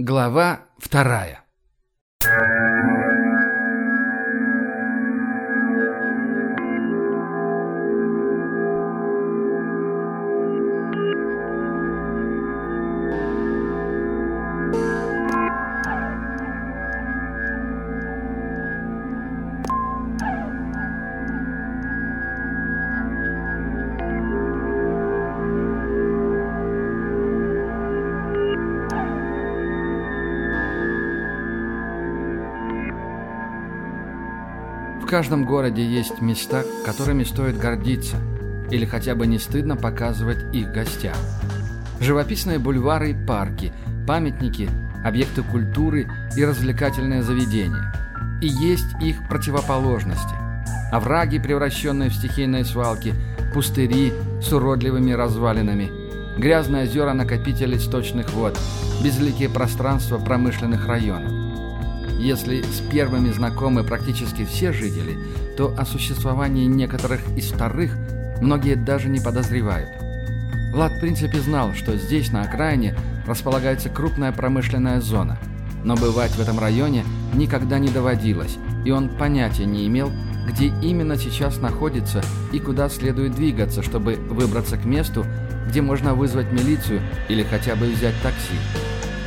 Глава вторая. Каждом городе есть места, которыми стоит гордиться, или хотя бы не стыдно показывать их гостям. Живописные бульвары и парки, памятники, объекты культуры и развлекательные заведения. И есть их противоположности. Овраги, превращенные в стихийные свалки, пустыри с уродливыми развалинами, грязные озера накопителей сточных вод, безликие пространства промышленных районов. Если с первыми знакомы практически все жители, то о существовании некоторых из вторых многие даже не подозревают. Влад в принципе знал, что здесь, на окраине, располагается крупная промышленная зона. Но бывать в этом районе никогда не доводилось, и он понятия не имел, где именно сейчас находится и куда следует двигаться, чтобы выбраться к месту, где можно вызвать милицию или хотя бы взять такси.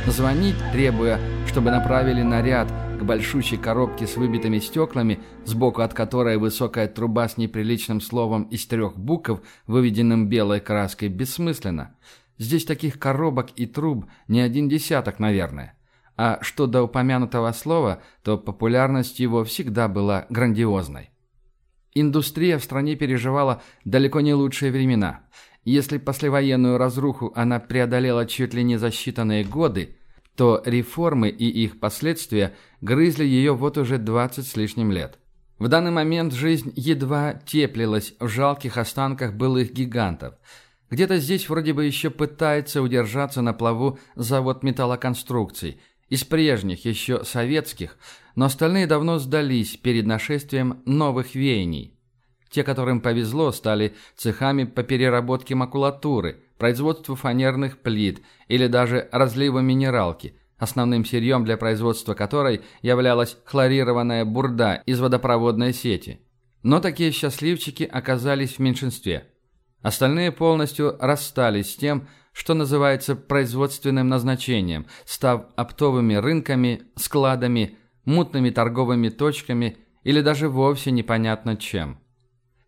Звонить, требуя, чтобы направили наряд к большущей коробке с выбитыми стеклами, сбоку от которой высокая труба с неприличным словом из трех букв, выведенным белой краской, бессмысленно. Здесь таких коробок и труб не один десяток, наверное. А что до упомянутого слова, то популярность его всегда была грандиозной. Индустрия в стране переживала далеко не лучшие времена. Если послевоенную разруху она преодолела чуть ли не за считанные годы, то реформы и их последствия грызли ее вот уже 20 с лишним лет. В данный момент жизнь едва теплилась в жалких останках былых гигантов. Где-то здесь вроде бы еще пытается удержаться на плаву завод металлоконструкций, из прежних, еще советских, но остальные давно сдались перед нашествием новых веяний. Те, которым повезло, стали цехами по переработке макулатуры, производству фанерных плит или даже разливу минералки, основным сырьем для производства которой являлась хлорированная бурда из водопроводной сети. Но такие счастливчики оказались в меньшинстве. Остальные полностью расстались с тем, что называется производственным назначением, став оптовыми рынками, складами, мутными торговыми точками или даже вовсе непонятно чем.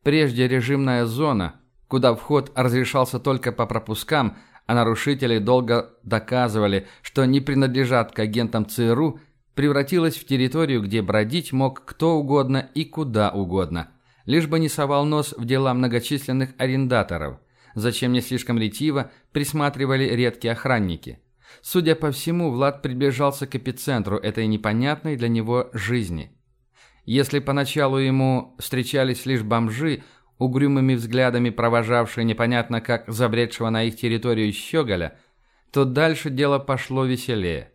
Прежде режимная зона, куда вход разрешался только по пропускам, а нарушители долго доказывали, что не принадлежат к агентам ЦРУ, превратилась в территорию, где бродить мог кто угодно и куда угодно, лишь бы не совал нос в дела многочисленных арендаторов, зачем не слишком ретиво присматривали редкие охранники. Судя по всему, Влад приближался к эпицентру этой непонятной для него жизни. Если поначалу ему встречались лишь бомжи, угрюмыми взглядами провожавшие непонятно как забредшего на их территорию щеголя, то дальше дело пошло веселее.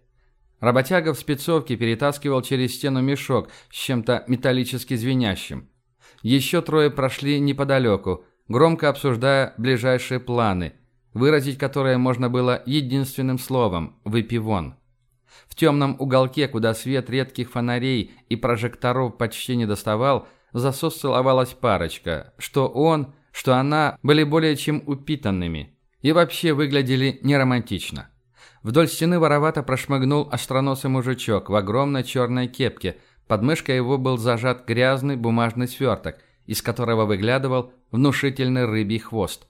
Работяга в спецовке перетаскивал через стену мешок с чем-то металлически звенящим. Еще трое прошли неподалеку, громко обсуждая ближайшие планы, выразить которые можно было единственным словом – «выпивон». В темном уголке, куда свет редких фонарей и прожекторов почти не доставал, засос целовалась парочка. Что он, что она были более чем упитанными. И вообще выглядели неромантично. Вдоль стены воровато прошмыгнул остроносый мужичок в огромной черной кепке. Под мышкой его был зажат грязный бумажный сверток, из которого выглядывал внушительный рыбий хвост.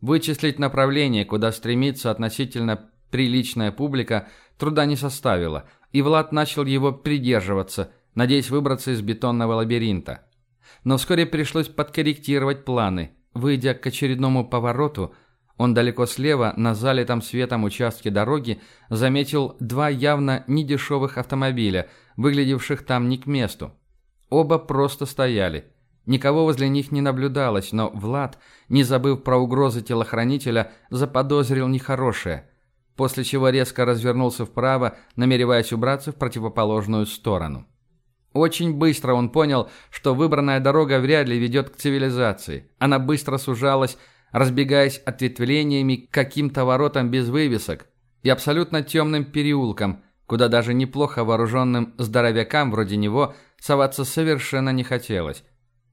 Вычислить направление, куда стремится относительно приличная публика, труда не составило, и Влад начал его придерживаться, надеясь выбраться из бетонного лабиринта. Но вскоре пришлось подкорректировать планы. Выйдя к очередному повороту, он далеко слева, на залитом светом участке дороги, заметил два явно недешевых автомобиля, выглядевших там не к месту. Оба просто стояли. Никого возле них не наблюдалось, но Влад, не забыв про угрозы телохранителя, заподозрил нехорошее – после чего резко развернулся вправо, намереваясь убраться в противоположную сторону. Очень быстро он понял, что выбранная дорога вряд ли ведет к цивилизации. Она быстро сужалась, разбегаясь ответвлениями к каким-то воротам без вывесок. и абсолютно темным переулком, куда даже неплохо вооруженным здоровякам вроде него соваться совершенно не хотелось.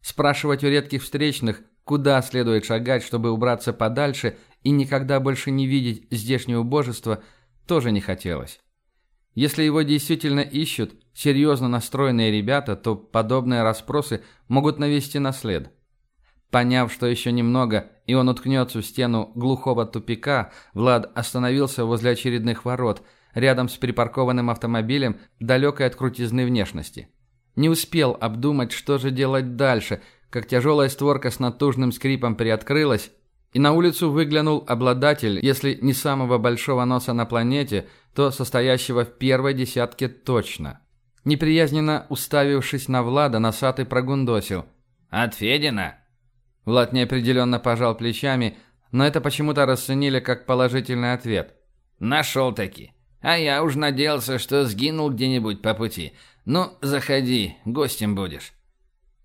Спрашивать у редких встречных, куда следует шагать, чтобы убраться подальше и никогда больше не видеть здешнее убожество, тоже не хотелось. Если его действительно ищут серьезно настроенные ребята, то подобные расспросы могут навести на след. Поняв, что еще немного, и он уткнется в стену глухого тупика, Влад остановился возле очередных ворот, рядом с припаркованным автомобилем, далекой от крутизны внешности. Не успел обдумать, что же делать дальше, как тяжелая створка с натужным скрипом приоткрылась, и на улицу выглянул обладатель, если не самого большого носа на планете, то состоящего в первой десятке точно. Неприязненно уставившись на Влада, носатый прогундосил. «От Федина?» Влад неопределенно пожал плечами, но это почему-то расценили как положительный ответ. «Нашел-таки. А я уж надеялся, что сгинул где-нибудь по пути. Ну, заходи, гостем будешь».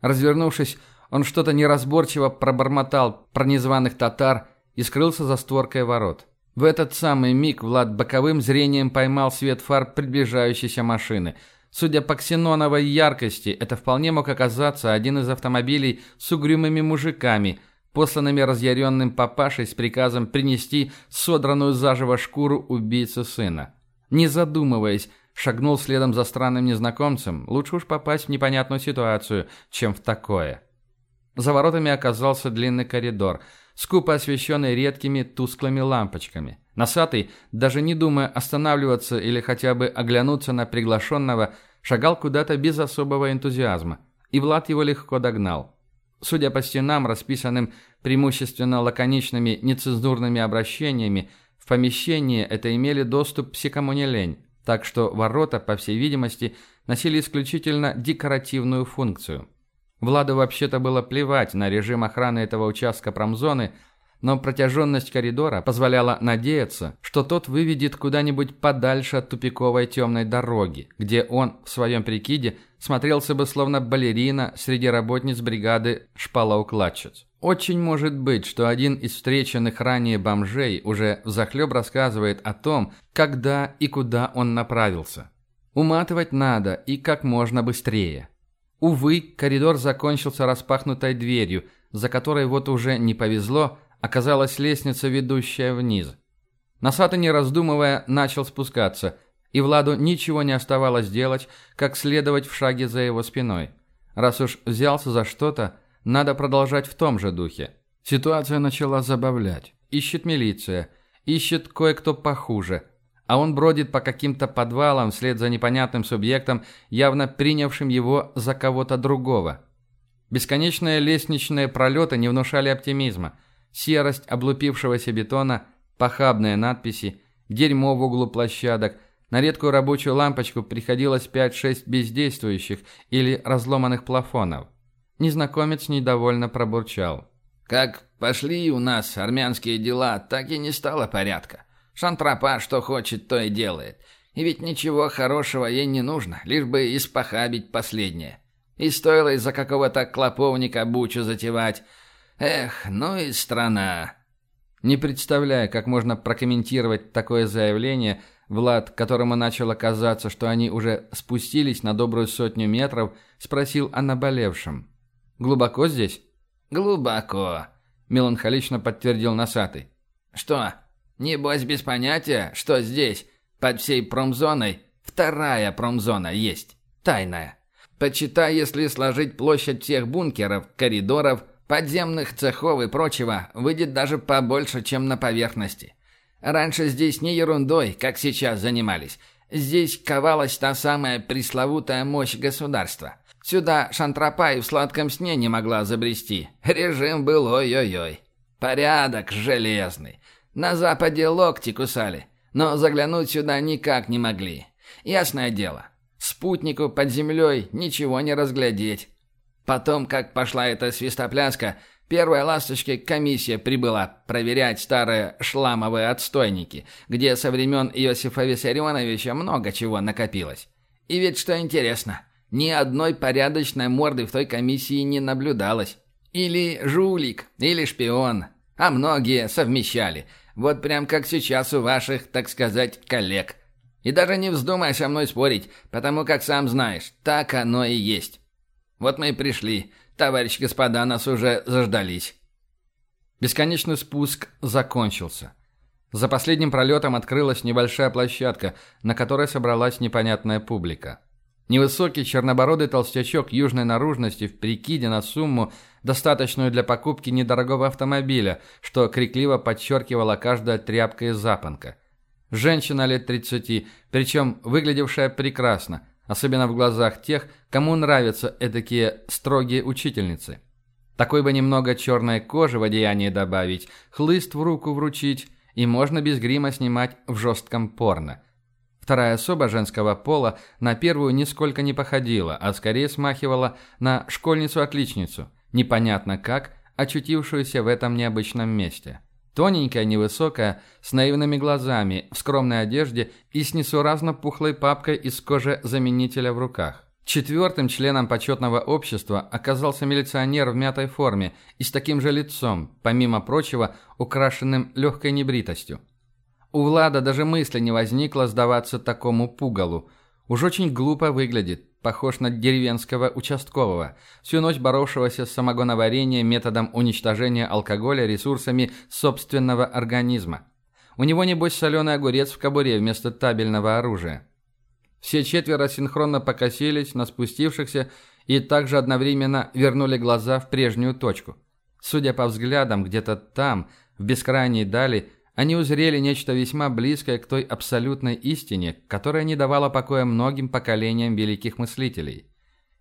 Развернувшись, он что-то неразборчиво пробормотал про незваных татар и скрылся за створкой ворот. В этот самый миг Влад боковым зрением поймал свет фар приближающейся машины – Судя по ксеноновой яркости, это вполне мог оказаться один из автомобилей с угрюмыми мужиками, посланными разъяренным папашей с приказом принести содранную заживо шкуру убийцы сына. Не задумываясь, шагнул следом за странным незнакомцем, лучше уж попасть в непонятную ситуацию, чем в такое. За воротами оказался длинный коридор, скупо освещенный редкими тусклыми лампочками. Носатый, даже не думая останавливаться или хотя бы оглянуться на приглашенного, шагал куда-то без особого энтузиазма, и Влад его легко догнал. Судя по стенам, расписанным преимущественно лаконичными нецензурными обращениями, в помещение это имели доступ все кому не лень, так что ворота, по всей видимости, носили исключительно декоративную функцию. Владу вообще-то было плевать на режим охраны этого участка промзоны – но протяженность коридора позволяла надеяться, что тот выведет куда-нибудь подальше от тупиковой темной дороги, где он в своем прикиде смотрелся бы словно балерина среди работниц бригады шпалоукладчиц. Очень может быть, что один из встреченных ранее бомжей уже взахлеб рассказывает о том, когда и куда он направился. Уматывать надо и как можно быстрее. Увы, коридор закончился распахнутой дверью, за которой вот уже не повезло, оказалась лестница, ведущая вниз. Носатый, не раздумывая, начал спускаться, и Владу ничего не оставалось делать, как следовать в шаге за его спиной. Раз уж взялся за что-то, надо продолжать в том же духе. Ситуация начала забавлять. Ищет милиция, ищет кое-кто похуже, а он бродит по каким-то подвалам вслед за непонятным субъектом, явно принявшим его за кого-то другого. Бесконечные лестничные пролеты не внушали оптимизма – серость облупившегося бетона, похабные надписи, дерьмо в углу площадок. На редкую рабочую лампочку приходилось 5-6 бездействующих или разломанных плафонов. Незнакомец недовольно пробурчал. «Как пошли у нас армянские дела, так и не стало порядка. Шантропа что хочет, то и делает. И ведь ничего хорошего ей не нужно, лишь бы испохабить последнее. И стоило из-за какого-то клоповника бучу затевать, Эх, ну и страна. Не представляя, как можно прокомментировать такое заявление, Влад, которому начало казаться, что они уже спустились на добрую сотню метров, спросил о наболевшем. «Глубоко здесь?» «Глубоко», — меланхолично подтвердил носатый. «Что, небось без понятия, что здесь, под всей промзоной, вторая промзона есть, тайная? Почитай, если сложить площадь всех бункеров, коридоров, Подземных цехов и прочего выйдет даже побольше, чем на поверхности. Раньше здесь не ерундой, как сейчас занимались. Здесь ковалась та самая пресловутая мощь государства. Сюда Шантропа и в сладком сне не могла забрести. Режим был ой-ой-ой. Порядок железный. На западе локти кусали, но заглянуть сюда никак не могли. Ясное дело, спутнику под землей ничего не разглядеть. Потом, как пошла эта свистопляска, первая ласточки комиссия прибыла проверять старые шламовые отстойники, где со времен Иосифа Виссарионовича много чего накопилось. И ведь что интересно, ни одной порядочной морды в той комиссии не наблюдалось. Или жулик, или шпион. А многие совмещали. Вот прям как сейчас у ваших, так сказать, коллег. И даже не вздумай со мной спорить, потому как сам знаешь, так оно и есть. Вот мы и пришли. Товарищ господа, нас уже заждались. Бесконечный спуск закончился. За последним пролетом открылась небольшая площадка, на которой собралась непонятная публика. Невысокий чернобородый толстячок южной наружности в прикиде на сумму, достаточную для покупки недорогого автомобиля, что крикливо подчеркивала каждая тряпка и запонка. Женщина лет 30, причем выглядевшая прекрасно, особенно в глазах тех, кому нравятся эдакие строгие учительницы. Такой бы немного черной кожи в одеянии добавить, хлыст в руку вручить, и можно без грима снимать в жестком порно – Вторая особа женского пола на первую нисколько не походила, а скорее смахивала на школьницу-отличницу, непонятно как, очутившуюся в этом необычном месте. Тоненькая, невысокая, с наивными глазами, в скромной одежде и с несуразно пухлой папкой из кожи заменителя в руках. Четвертым членом почетного общества оказался милиционер в мятой форме и с таким же лицом, помимо прочего, украшенным легкой небритостью. У Влада даже мысли не возникло сдаваться такому пугалу. Уж очень глупо выглядит, похож на деревенского участкового, всю ночь боровшегося с самогоноварением методом уничтожения алкоголя ресурсами собственного организма. У него, небось, соленый огурец в кобуре вместо табельного оружия. Все четверо синхронно покосились на спустившихся и также одновременно вернули глаза в прежнюю точку. Судя по взглядам, где-то там, в бескрайней дали, они узрели нечто весьма близкое к той абсолютной истине, которая не давала покоя многим поколениям великих мыслителей.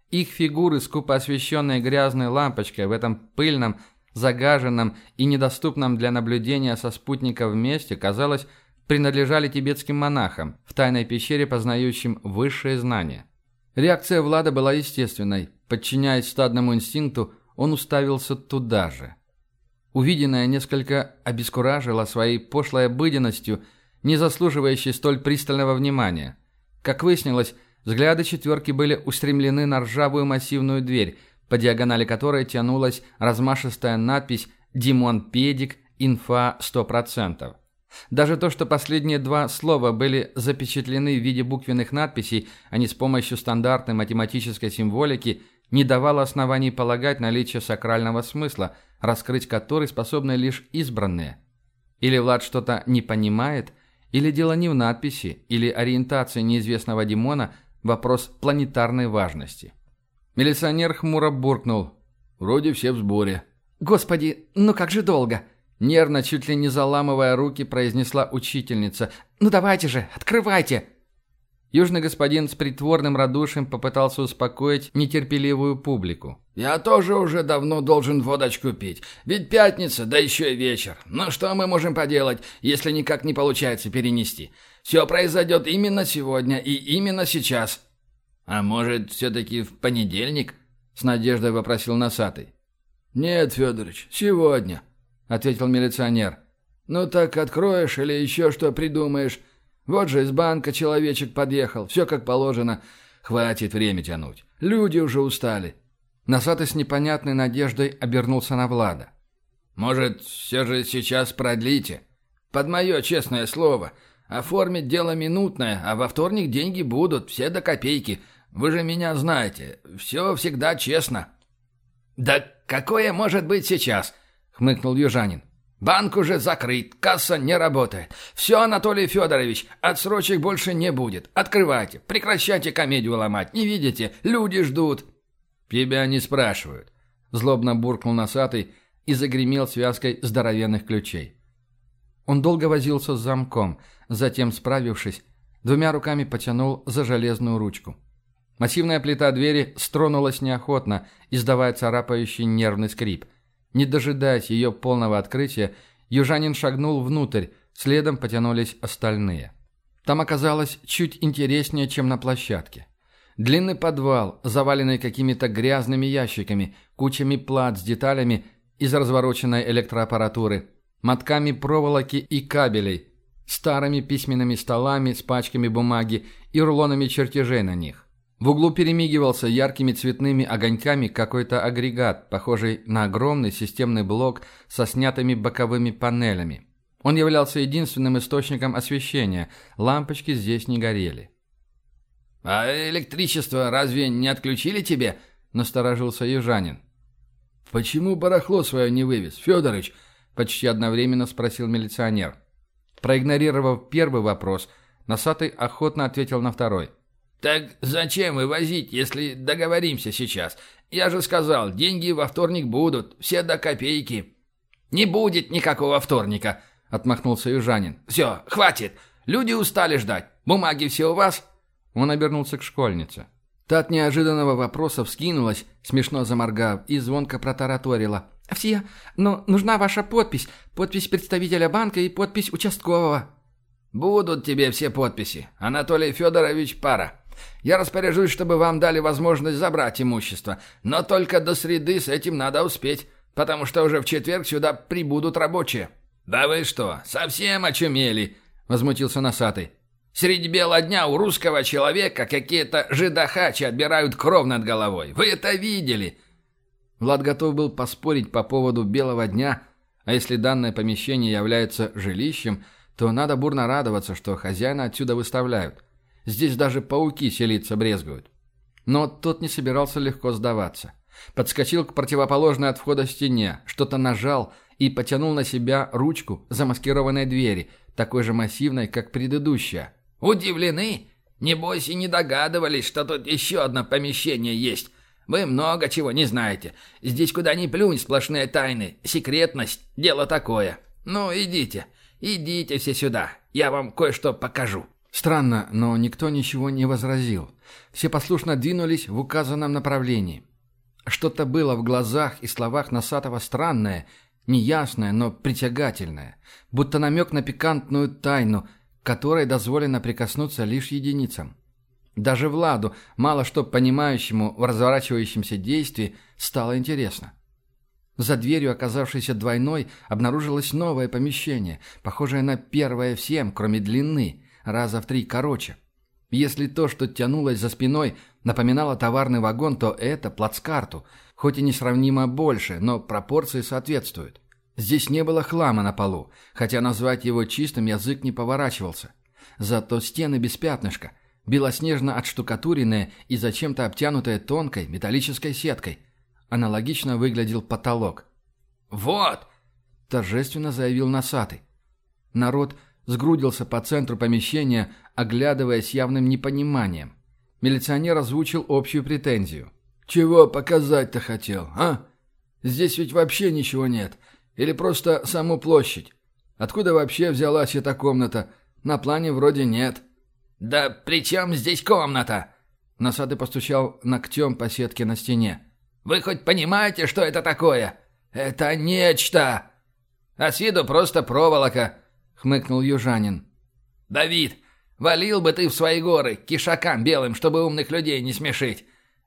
Их фигуры, скупо освещенные грязной лампочкой в этом пыльном, загаженном и недоступном для наблюдения со спутников месте, казалось, принадлежали тибетским монахам, в тайной пещере познающим высшие знания. Реакция Влада была естественной. Подчиняясь стадному инстинкту, он уставился туда же – Увиденное несколько обескуражило своей пошлой обыденностью, не заслуживающей столь пристального внимания. Как выяснилось, взгляды четверки были устремлены на ржавую массивную дверь, по диагонали которой тянулась размашистая надпись «Димон Педик, инфа 100%». Даже то, что последние два слова были запечатлены в виде буквенных надписей, а не с помощью стандартной математической символики, не давало оснований полагать наличие сакрального смысла – раскрыть который способны лишь избранные. Или Влад что-то не понимает, или дело не в надписи, или ориентации неизвестного Димона – вопрос планетарной важности. Милиционер хмуро буркнул. «Вроде все в сборе». «Господи, ну как же долго?» Нервно, чуть ли не заламывая руки, произнесла учительница. «Ну давайте же, открывайте!» Южный господин с притворным радушием попытался успокоить нетерпеливую публику. «Я тоже уже давно должен водочку пить. Ведь пятница, да еще и вечер. Ну что мы можем поделать, если никак не получается перенести? Все произойдет именно сегодня и именно сейчас». «А может, все-таки в понедельник?» — с надеждой вопросил Носатый. «Нет, Федорович, сегодня», — ответил милиционер. «Ну так откроешь или еще что придумаешь?» Вот же из банка человечек подъехал, все как положено. Хватит время тянуть. Люди уже устали. Носатый с непонятной надеждой обернулся на Влада. «Может, все же сейчас продлите? Под мое честное слово. Оформить дело минутное, а во вторник деньги будут, все до копейки. Вы же меня знаете. Все всегда честно». «Да какое может быть сейчас?» — хмыкнул южанин. Банк уже закрыт, касса не работает. Все, Анатолий Федорович, отсрочек больше не будет. Открывайте, прекращайте комедию ломать. Не видите, люди ждут. Тебя не спрашивают. Злобно буркнул носатый и загремел связкой здоровенных ключей. Он долго возился с замком, затем, справившись, двумя руками потянул за железную ручку. Массивная плита двери стронулась неохотно, издавая царапающий нервный скрип – не дожидаясь ее полного открытия, южанин шагнул внутрь, следом потянулись остальные. Там оказалось чуть интереснее, чем на площадке. Длинный подвал, заваленный какими-то грязными ящиками, кучами плат с деталями из развороченной электроаппаратуры, мотками проволоки и кабелей, старыми письменными столами с пачками бумаги и рулонами чертежей на них. В углу перемигивался яркими цветными огоньками какой-то агрегат, похожий на огромный системный блок со снятыми боковыми панелями. Он являлся единственным источником освещения, лампочки здесь не горели. «А электричество разве не отключили тебе?» – насторожился южанин. «Почему барахло свое не вывез, Федорович?» – почти одновременно спросил милиционер. Проигнорировав первый вопрос, Носатый охотно ответил на второй. «Так зачем вывозить, если договоримся сейчас? Я же сказал, деньги во вторник будут, все до копейки». «Не будет никакого вторника», — отмахнулся южанин. «Все, хватит. Люди устали ждать. Бумаги все у вас?» Он обернулся к школьнице. Та от неожиданного вопроса вскинулась, смешно заморгав, и звонко протараторила. «Все, но нужна ваша подпись, подпись представителя банка и подпись участкового». «Будут тебе все подписи. Анатолий Федорович пара. Я распоряжусь, чтобы вам дали возможность забрать имущество, но только до среды с этим надо успеть, потому что уже в четверг сюда прибудут рабочие». «Да вы что, совсем очумели?» — возмутился носатый. «Средь бела дня у русского человека какие-то жидохачи отбирают кров над головой. Вы это видели?» Влад готов был поспорить по поводу белого дня, а если данное помещение является жилищем, то надо бурно радоваться, что хозяина отсюда выставляют. Здесь даже пауки селиться брезгуют. Но тот не собирался легко сдаваться. Подскочил к противоположной от входа стене, что-то нажал и потянул на себя ручку замаскированной двери, такой же массивной, как предыдущая. «Удивлены? Небось и не догадывались, что тут еще одно помещение есть. Вы много чего не знаете. Здесь куда ни плюнь, сплошные тайны. Секретность – дело такое. Ну, идите, идите все сюда, я вам кое-что покажу». Странно, но никто ничего не возразил. Все послушно двинулись в указанном направлении. Что-то было в глазах и словах Носатого странное, неясное, но притягательное, будто намек на пикантную тайну, которой дозволено прикоснуться лишь единицам. Даже Владу, мало что понимающему в разворачивающемся действии, стало интересно. За дверью, оказавшейся двойной, обнаружилось новое помещение, похожее на первое всем, кроме длины, раза в три короче. Если то, что тянулось за спиной, напоминало товарный вагон, то это плацкарту, хоть и несравнимо больше, но пропорции соответствуют. Здесь не было хлама на полу, хотя назвать его чистым язык не поворачивался. Зато стены без пятнышка, белоснежно отштукатуренные и зачем-то обтянутые тонкой металлической сеткой. Аналогично выглядел потолок. «Вот!» – торжественно заявил носатый. Народ – сгрудился по центру помещения, оглядываясь явным непониманием. Милиционер озвучил общую претензию. «Чего показать-то хотел, а? Здесь ведь вообще ничего нет. Или просто саму площадь. Откуда вообще взялась эта комната? На плане вроде нет». «Да при чем здесь комната?» Носатый постучал ногтем по сетке на стене. «Вы хоть понимаете, что это такое? Это нечто! А с виду просто проволока хмыкнул южанин. «Давид, валил бы ты в свои горы, кишакам белым, чтобы умных людей не смешить.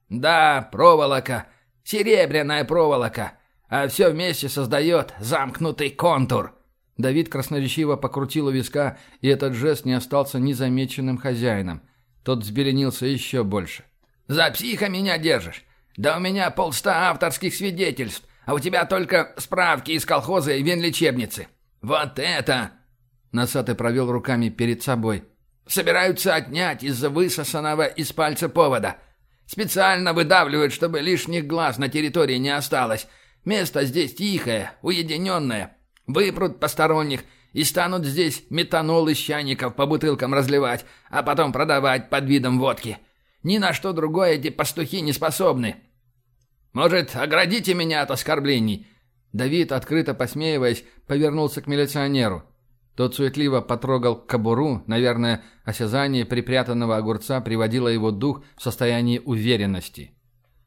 Да, проволока, серебряная проволока, а все вместе создает замкнутый контур». Давид красноречиво покрутил у виска, и этот жест не остался незамеченным хозяином. Тот взбеленился еще больше. «За психа меня держишь? Да у меня полста авторских свидетельств, а у тебя только справки из колхоза и венлечебницы. Вот это Носатый провел руками перед собой. «Собираются отнять из-за высосанного из пальца повода. Специально выдавливают, чтобы лишних глаз на территории не осталось. Место здесь тихое, уединенное. Выпрут посторонних и станут здесь метанол из чайников по бутылкам разливать, а потом продавать под видом водки. Ни на что другое эти пастухи не способны. Может, оградите меня от оскорблений?» Давид, открыто посмеиваясь, повернулся к милиционеру. Тот суетливо потрогал кобуру, наверное, осязание припрятанного огурца приводило его дух в состояние уверенности.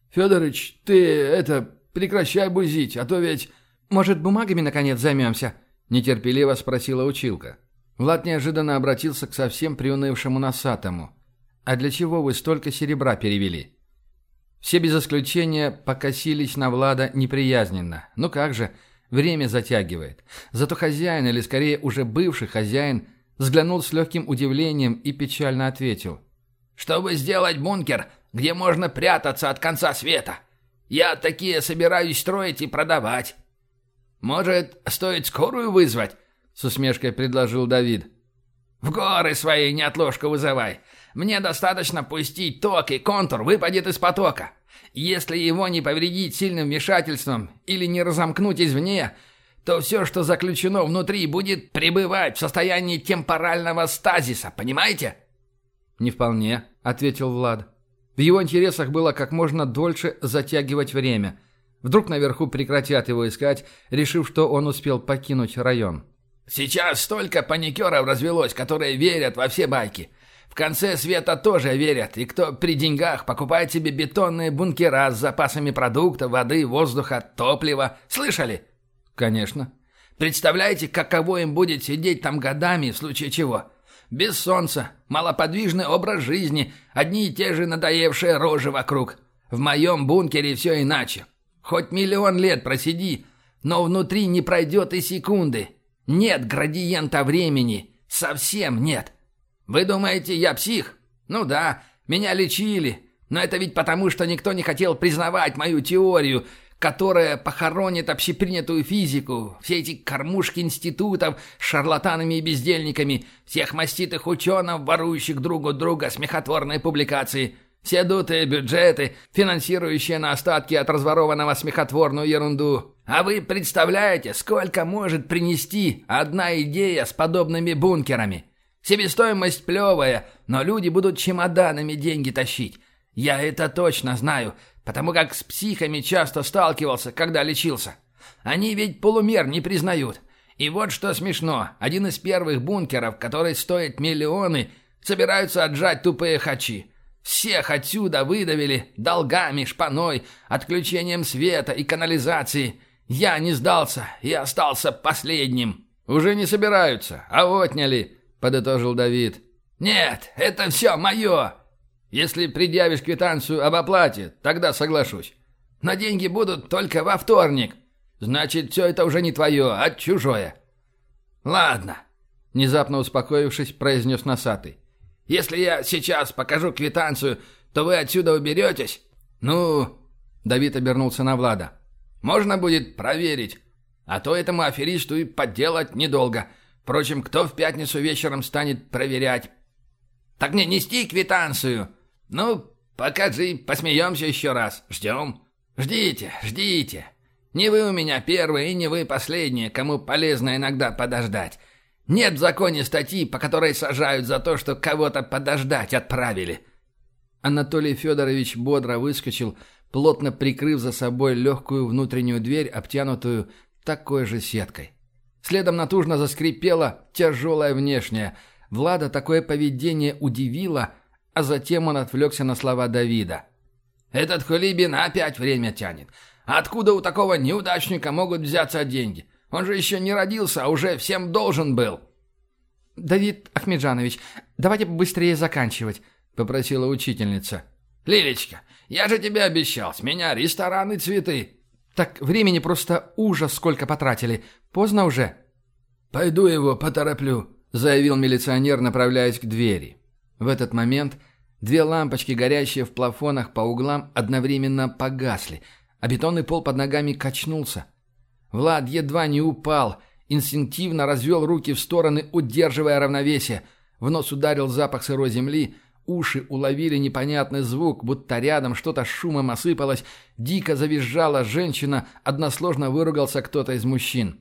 «Федорыч, ты это, прекращай бузить, а то ведь...» «Может, бумагами, наконец, займемся?» – нетерпеливо спросила училка. Влад неожиданно обратился к совсем приунывшему носатому. «А для чего вы столько серебра перевели?» Все без исключения покосились на Влада неприязненно. «Ну как же, Время затягивает. Зато хозяин, или скорее уже бывший хозяин, взглянул с легким удивлением и печально ответил. «Чтобы сделать бункер, где можно прятаться от конца света. Я такие собираюсь строить и продавать. Может, стоит скорую вызвать? с усмешкой предложил Давид. «В горы свои неотложку вызывай. Мне достаточно пустить ток, и контур выпадет из потока. Если его не повредить сильным вмешательством или не разомкнуть извне, то все, что заключено внутри, будет пребывать в состоянии темпорального стазиса, понимаете?» «Не вполне», — ответил Влад. В его интересах было как можно дольше затягивать время. Вдруг наверху прекратят его искать, решив, что он успел покинуть район. «Сейчас столько паникеров развелось, которые верят во все байки. Конце света тоже верят, и кто при деньгах покупает себе бетонные бункера с запасами продуктов, воды, воздуха, топлива. Слышали?» «Конечно». «Представляете, каково им будет сидеть там годами, в случае чего?» Без солнца, малоподвижный образ жизни, одни и те же надоевшие рожи вокруг. В моем бункере все иначе. Хоть миллион лет просиди, но внутри не пройдет и секунды. Нет градиента времени. Совсем нет. Вы думаете, я псих? Ну да, меня лечили. Но это ведь потому, что никто не хотел признавать мою теорию, которая похоронит общепринятую физику, все эти кормушки институтов с шарлатанами и бездельниками, всех маститых ученых, ворующих друг у друга смехотворные публикации – все дутые бюджеты, финансирующие на остатки от разворованного смехотворную ерунду. А вы представляете, сколько может принести одна идея с подобными бункерами? Себестоимость плевая, но люди будут чемоданами деньги тащить. Я это точно знаю, потому как с психами часто сталкивался, когда лечился. Они ведь полумер не признают. И вот что смешно, один из первых бункеров, который стоит миллионы, собираются отжать тупые хачи. Всех отсюда выдавили долгами, шпаной, отключением света и канализации. Я не сдался и остался последним. Уже не собираются, а отняли, подытожил Давид. Нет, это все мое. Если предъявишь квитанцию об оплате, тогда соглашусь. Но деньги будут только во вторник. Значит, все это уже не твое, а чужое. Ладно, внезапно успокоившись, произнес носатый. Если я сейчас покажу квитанцию, то вы отсюда уберетесь?» «Ну...» — Давид обернулся на Влада. «Можно будет проверить. А то этому аферисту и подделать недолго. Впрочем, кто в пятницу вечером станет проверять?» «Так мне нести квитанцию?» «Ну, покажи, посмеемся еще раз. Ждем». «Ждите, ждите. Не вы у меня первые и не вы последние, кому полезно иногда подождать. Нет в законе статьи, по которой сажают за то, что кого-то подождать отправили». Анатолий Федорович бодро выскочил, плотно прикрыв за собой легкую внутреннюю дверь, обтянутую такой же сеткой. Следом натужно заскрипела тяжелая внешняя. Влада такое поведение удивило, а затем он отвлекся на слова Давида. «Этот Хулибин опять время тянет. Откуда у такого неудачника могут взяться деньги? Он же еще не родился, а уже всем должен был». «Давид Ахмеджанович, давайте быстрее заканчивать», — попросила учительница. «Лилечка, я же тебе обещал, с меня рестораны цветы». «Так времени просто ужас сколько потратили. Поздно уже». «Пойду его потороплю», — заявил милиционер, направляясь к двери. В этот момент две лампочки, горящие в плафонах по углам, одновременно погасли, а бетонный пол под ногами качнулся. Влад едва не упал, инстинктивно развел руки в стороны, удерживая равновесие. В нос ударил запах сырой земли, уши уловили непонятный звук, будто рядом что-то шумом осыпалось, дико завизжала женщина, односложно выругался кто-то из мужчин.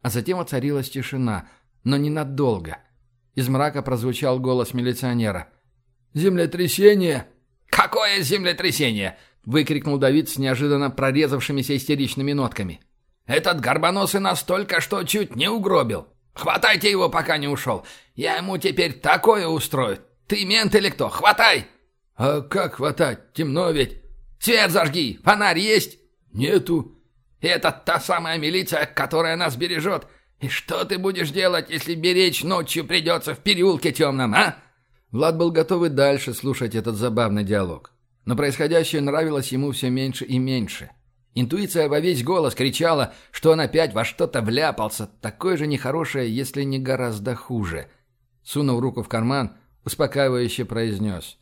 А затем воцарилась тишина, но ненадолго. Из мрака прозвучал голос милиционера. «Землетрясение!» «Какое землетрясение?» — выкрикнул Давид с неожиданно прорезавшимися истеричными нотками. Этот горбоносый настолько, что чуть не угробил. Хватайте его, пока не ушел. Я ему теперь такое устрою. Ты мент или кто? Хватай!» «А как хватать? Темно ведь!» «Свет зажги! Фонарь есть?» «Нету». «Это та самая милиция, которая нас бережет. И что ты будешь делать, если беречь ночью придется в переулке темном, а?» Влад был готов и дальше слушать этот забавный диалог. Но происходящее нравилось ему все меньше и меньше. Интуиция во весь голос кричала, что он опять во что-то вляпался, такое же нехорошее, если не гораздо хуже. Сунув руку в карман, успокаивающе произнес.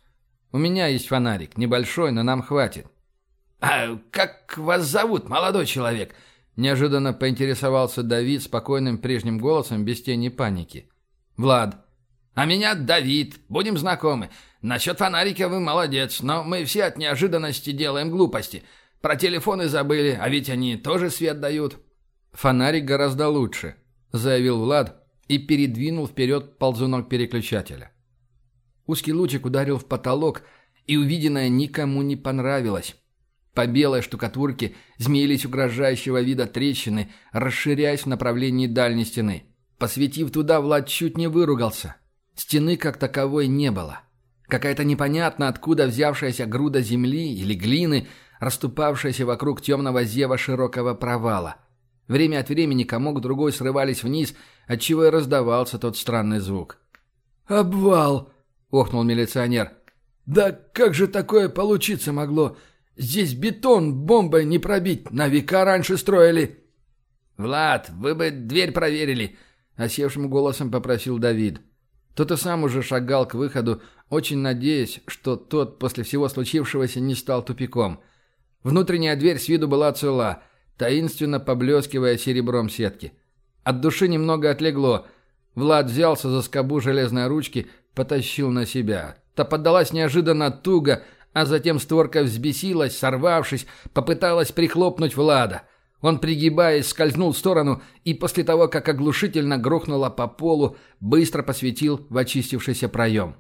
«У меня есть фонарик, небольшой, но нам хватит». «А как вас зовут, молодой человек?» Неожиданно поинтересовался Давид спокойным прежним голосом, без тени паники. «Влад». «А меня Давид. Будем знакомы. Насчет фонарика вы молодец, но мы все от неожиданности делаем глупости. Про телефоны забыли, а ведь они тоже свет дают». «Фонарик гораздо лучше», — заявил Влад и передвинул вперед ползунок переключателя. Узкий лучик ударил в потолок, и увиденное никому не понравилось. По белой штукатурке змеились угрожающего вида трещины, расширяясь в направлении дальней стены. Посветив туда, Влад чуть не выругался. Стены как таковой не было. Какая-то непонятно откуда взявшаяся груда земли или глины, расступавшаяся вокруг темного зева широкого провала. Время от времени комок другой срывались вниз, отчего и раздавался тот странный звук. «Обвал!» — охнул милиционер. «Да как же такое получиться могло? Здесь бетон бомбой не пробить, на века раньше строили». «Влад, вы бы дверь проверили», — осевшим голосом попросил Давид. Тот и сам уже шагал к выходу, очень надеясь, что тот после всего случившегося не стал тупиком. Внутренняя дверь с виду была цела, таинственно поблескивая серебром сетки. От души немного отлегло. Влад взялся за скобу железной ручки, потащил на себя. Та поддалась неожиданно туго, а затем створка взбесилась, сорвавшись, попыталась прихлопнуть Влада. Он, пригибаясь, скользнул в сторону и после того, как оглушительно грохнуло по полу, быстро посветил в очистившийся проем.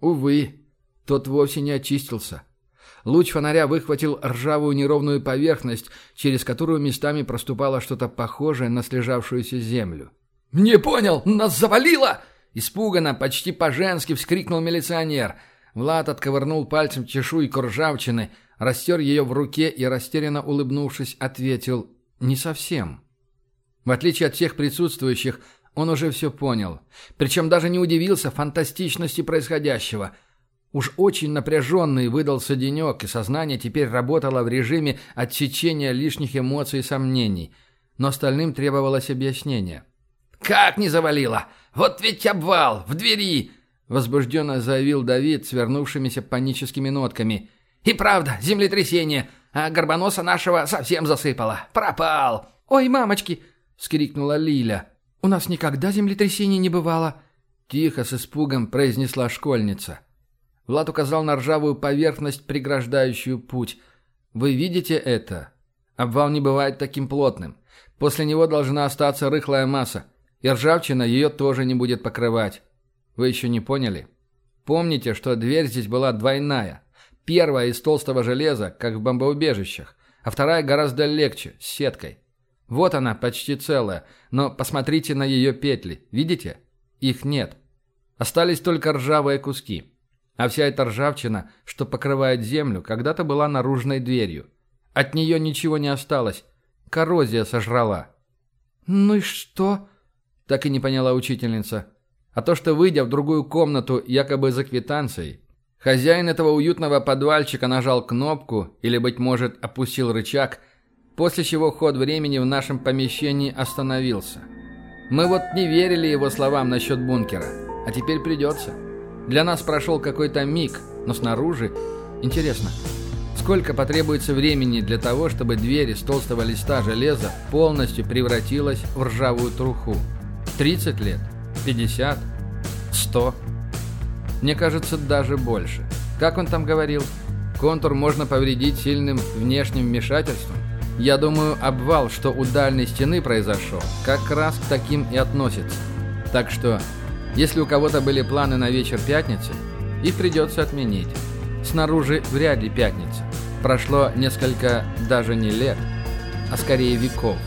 Увы, тот вовсе не очистился. Луч фонаря выхватил ржавую неровную поверхность, через которую местами проступало что-то похожее на слежавшуюся землю. «Не понял! Нас завалило!» Испуганно, почти по-женски вскрикнул милиционер. Влад отковырнул пальцем чешуйку ржавчины, растер ее в руке и, растерянно улыбнувшись, ответил «Не совсем». В отличие от всех присутствующих, он уже все понял. Причем даже не удивился фантастичности происходящего. Уж очень напряженный выдался денек, и сознание теперь работало в режиме отсечения лишних эмоций и сомнений. Но остальным требовалось объяснение. «Как не завалило? Вот ведь обвал! В двери!» Возбужденно заявил Давид свернувшимися паническими нотками. «И правда, землетрясение, а горбоноса нашего совсем засыпало. Пропал!» «Ой, мамочки!» — вскрикнула Лиля. «У нас никогда землетрясений не бывало!» Тихо, с испугом произнесла школьница. Влад указал на ржавую поверхность, преграждающую путь. «Вы видите это? Обвал не бывает таким плотным. После него должна остаться рыхлая масса. И ржавчина ее тоже не будет покрывать. Вы еще не поняли? Помните, что дверь здесь была двойная. Первая из толстого железа, как в бомбоубежищах, а вторая гораздо легче, с сеткой. Вот она, почти целая, но посмотрите на ее петли, видите? Их нет. Остались только ржавые куски. А вся эта ржавчина, что покрывает землю, когда-то была наружной дверью. От нее ничего не осталось. Коррозия сожрала. «Ну и что?» Так и не поняла учительница. А то, что выйдя в другую комнату якобы за квитанцией, хозяин этого уютного подвальчика нажал кнопку или, быть может, опустил рычаг, после чего ход времени в нашем помещении остановился. Мы вот не верили его словам насчет бункера, а теперь придется. Для нас прошел какой-то миг, но снаружи... Интересно, сколько потребуется времени для того, чтобы дверь из толстого листа железа полностью превратилась в ржавую труху? 30 лет? 50? 100? Мне кажется, даже больше. Как он там говорил? Контур можно повредить сильным внешним вмешательством. Я думаю, обвал, что у дальней стены произошел, как раз к таким и относится. Так что, если у кого-то были планы на вечер пятницы, их придется отменить. Снаружи вряд ли пятница. Прошло несколько даже не лет, а скорее веков.